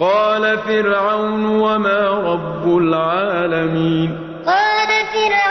قال فرعون وما رب العالمين. قال فرعون